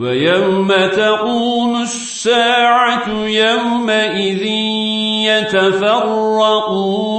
ويوم تقوم الساعة يومئذ يتفرقون.